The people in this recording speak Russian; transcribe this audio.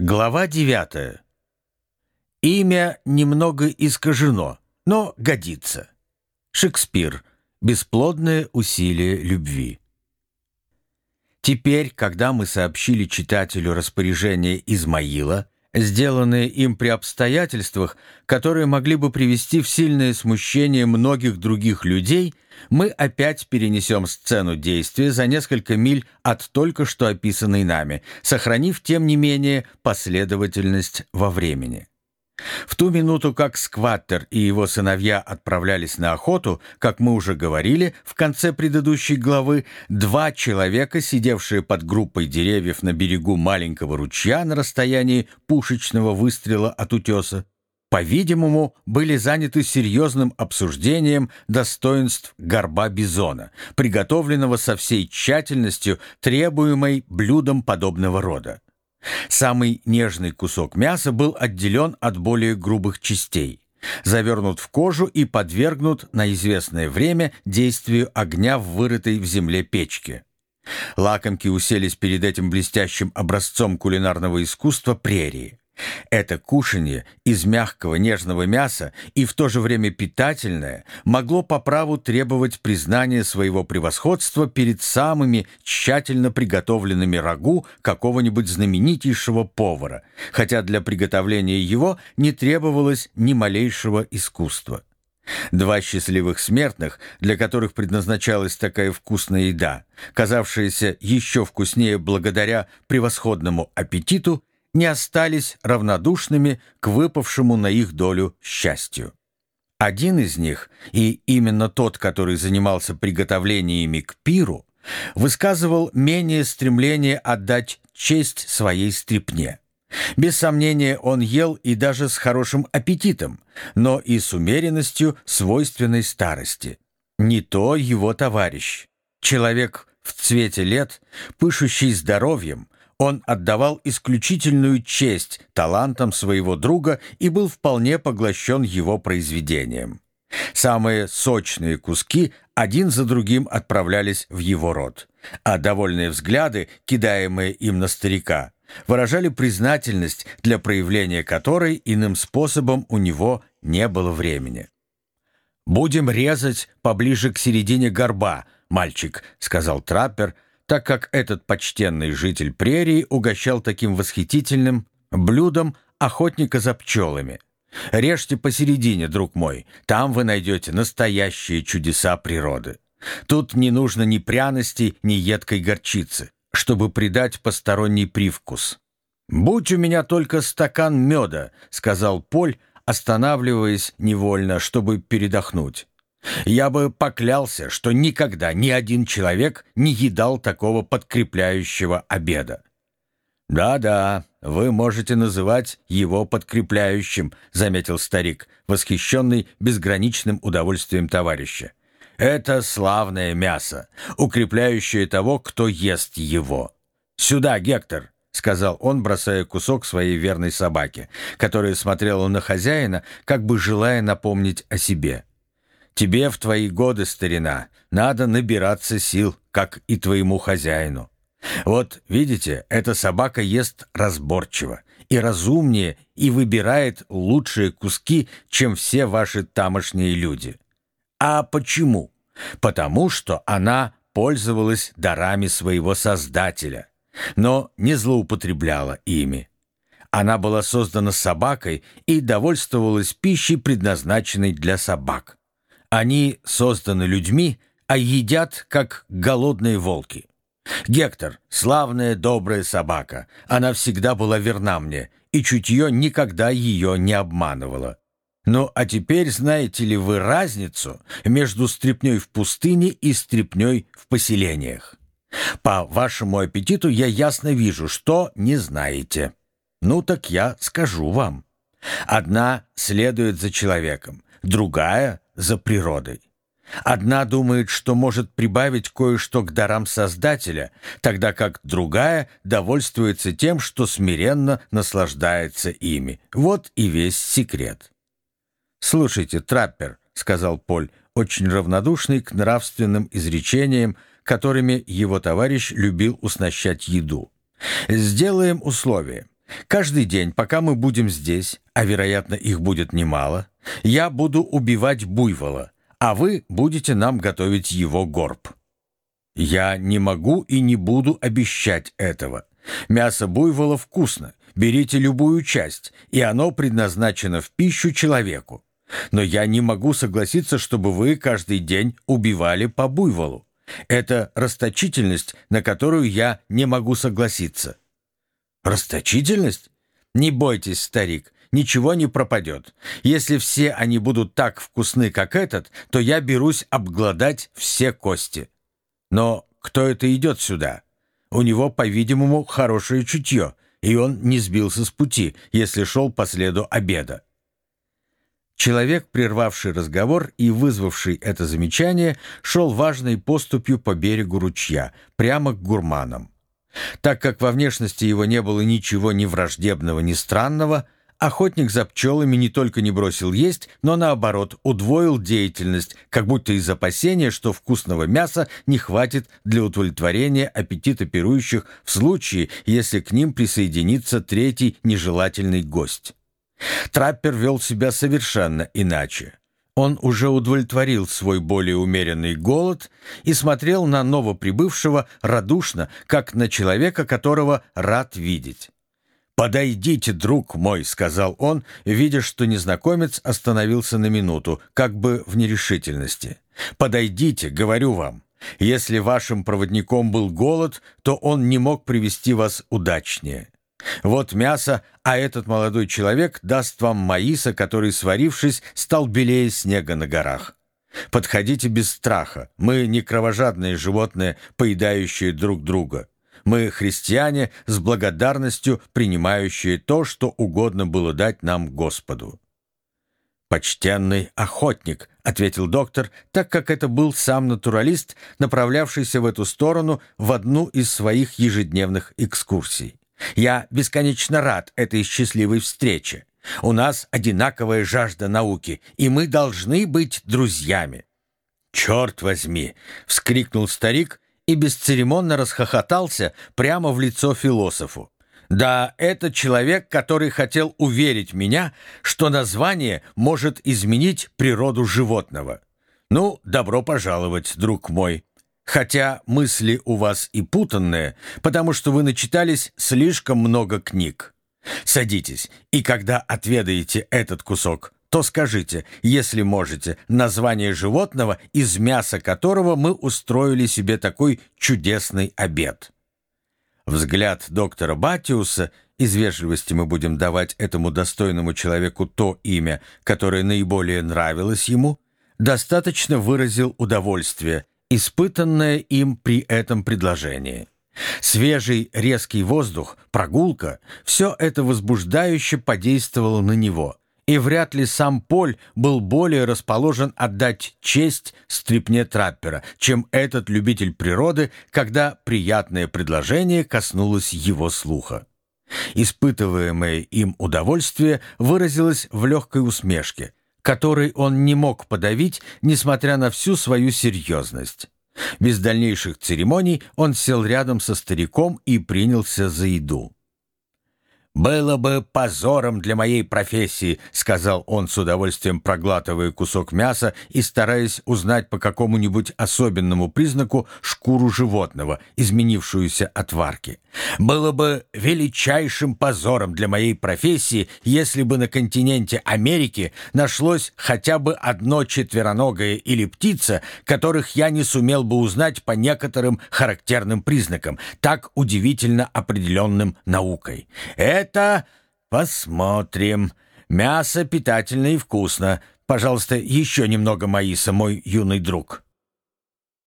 Глава 9. Имя немного искажено, но годится. Шекспир. Бесплодное усилие любви. Теперь, когда мы сообщили читателю распоряжение Измаила, сделанные им при обстоятельствах, которые могли бы привести в сильное смущение многих других людей, мы опять перенесем сцену действия за несколько миль от только что описанной нами, сохранив, тем не менее, последовательность во времени. В ту минуту, как Скваттер и его сыновья отправлялись на охоту, как мы уже говорили в конце предыдущей главы, два человека, сидевшие под группой деревьев на берегу маленького ручья на расстоянии пушечного выстрела от утеса, по-видимому, были заняты серьезным обсуждением достоинств горба бизона, приготовленного со всей тщательностью, требуемой блюдом подобного рода. Самый нежный кусок мяса был отделен от более грубых частей, завернут в кожу и подвергнут на известное время действию огня в вырытой в земле печке. Лакомки уселись перед этим блестящим образцом кулинарного искусства прерии. Это кушанье из мягкого нежного мяса и в то же время питательное могло по праву требовать признания своего превосходства перед самыми тщательно приготовленными рагу какого-нибудь знаменитейшего повара, хотя для приготовления его не требовалось ни малейшего искусства. Два счастливых смертных, для которых предназначалась такая вкусная еда, казавшаяся еще вкуснее благодаря превосходному аппетиту, не остались равнодушными к выпавшему на их долю счастью. Один из них, и именно тот, который занимался приготовлениями к пиру, высказывал менее стремление отдать честь своей стрипне. Без сомнения, он ел и даже с хорошим аппетитом, но и с умеренностью свойственной старости. Не то его товарищ. Человек в цвете лет, пышущий здоровьем, он отдавал исключительную честь талантам своего друга и был вполне поглощен его произведением. Самые сочные куски один за другим отправлялись в его рот, а довольные взгляды, кидаемые им на старика, выражали признательность, для проявления которой иным способом у него не было времени. «Будем резать поближе к середине горба, мальчик», — сказал траппер, — так как этот почтенный житель прерии угощал таким восхитительным блюдом охотника за пчелами. Режьте посередине, друг мой, там вы найдете настоящие чудеса природы. Тут не нужно ни пряностей, ни едкой горчицы, чтобы придать посторонний привкус. «Будь у меня только стакан меда», — сказал Поль, останавливаясь невольно, чтобы передохнуть. Я бы поклялся, что никогда ни один человек не едал такого подкрепляющего обеда. «Да-да, вы можете называть его подкрепляющим», — заметил старик, восхищенный безграничным удовольствием товарища. «Это славное мясо, укрепляющее того, кто ест его. Сюда, Гектор!» — сказал он, бросая кусок своей верной собаке, которая смотрела на хозяина, как бы желая напомнить о себе. Тебе в твои годы, старина, надо набираться сил, как и твоему хозяину. Вот, видите, эта собака ест разборчиво и разумнее и выбирает лучшие куски, чем все ваши тамошние люди. А почему? Потому что она пользовалась дарами своего Создателя, но не злоупотребляла ими. Она была создана собакой и довольствовалась пищей, предназначенной для собак. Они созданы людьми, а едят, как голодные волки. Гектор — славная добрая собака. Она всегда была верна мне, и чутье никогда ее не обманывало. Ну, а теперь знаете ли вы разницу между стрепней в пустыне и стрепней в поселениях? По вашему аппетиту я ясно вижу, что не знаете. Ну, так я скажу вам. Одна следует за человеком, другая за природой. Одна думает, что может прибавить кое-что к дарам Создателя, тогда как другая довольствуется тем, что смиренно наслаждается ими. Вот и весь секрет. «Слушайте, траппер», — сказал Поль, очень равнодушный к нравственным изречениям, которыми его товарищ любил уснащать еду. «Сделаем условие. Каждый день, пока мы будем здесь, а, вероятно, их будет немало, я буду убивать буйвола, а вы будете нам готовить его горб. Я не могу и не буду обещать этого. Мясо буйвола вкусно, берите любую часть, и оно предназначено в пищу человеку. Но я не могу согласиться, чтобы вы каждый день убивали по буйволу. Это расточительность, на которую я не могу согласиться. Расточительность? Не бойтесь, старик, ничего не пропадет. Если все они будут так вкусны, как этот, то я берусь обглодать все кости. Но кто это идет сюда? У него, по-видимому, хорошее чутье, и он не сбился с пути, если шел по следу обеда. Человек, прервавший разговор и вызвавший это замечание, шел важной поступью по берегу ручья, прямо к гурманам. Так как во внешности его не было ничего ни враждебного, ни странного, охотник за пчелами не только не бросил есть, но наоборот удвоил деятельность, как будто из опасения, что вкусного мяса не хватит для удовлетворения аппетита пирующих в случае, если к ним присоединится третий нежелательный гость. Траппер вел себя совершенно иначе. Он уже удовлетворил свой более умеренный голод и смотрел на новоприбывшего радушно, как на человека, которого рад видеть. «Подойдите, друг мой», — сказал он, видя, что незнакомец остановился на минуту, как бы в нерешительности. «Подойдите, говорю вам. Если вашим проводником был голод, то он не мог привести вас удачнее. Вот мясо, а этот молодой человек даст вам маиса, который, сварившись, стал белее снега на горах. Подходите без страха. Мы не кровожадные животные, поедающие друг друга. Мы христиане с благодарностью принимающие то, что угодно было дать нам Господу. «Почтенный охотник», — ответил доктор, так как это был сам натуралист, направлявшийся в эту сторону в одну из своих ежедневных экскурсий. Я бесконечно рад этой счастливой встрече. У нас одинаковая жажда науки, и мы должны быть друзьями». «Черт возьми!» — вскрикнул старик и бесцеремонно расхохотался прямо в лицо философу. «Да, это человек, который хотел уверить меня, что название может изменить природу животного. Ну, добро пожаловать, друг мой. Хотя мысли у вас и путанные, потому что вы начитались слишком много книг. Садитесь, и когда отведаете этот кусок, то скажите, если можете, название животного, из мяса которого мы устроили себе такой чудесный обед. Взгляд доктора Батиуса, из вежливости мы будем давать этому достойному человеку то имя, которое наиболее нравилось ему, достаточно выразил удовольствие – испытанное им при этом предложении. Свежий резкий воздух, прогулка — все это возбуждающе подействовало на него, и вряд ли сам Поль был более расположен отдать честь стрипне траппера, чем этот любитель природы, когда приятное предложение коснулось его слуха. Испытываемое им удовольствие выразилось в легкой усмешке, который он не мог подавить, несмотря на всю свою серьезность. Без дальнейших церемоний он сел рядом со стариком и принялся за еду. «Было бы позором для моей профессии», — сказал он с удовольствием, проглатывая кусок мяса и стараясь узнать по какому-нибудь особенному признаку шкуру животного, изменившуюся от варки. «Было бы величайшим позором для моей профессии, если бы на континенте Америки нашлось хотя бы одно четвероногое или птица, которых я не сумел бы узнать по некоторым характерным признакам, так удивительно определенным наукой. Это посмотрим. Мясо питательно и вкусно. Пожалуйста, еще немного маиса, мой юный друг».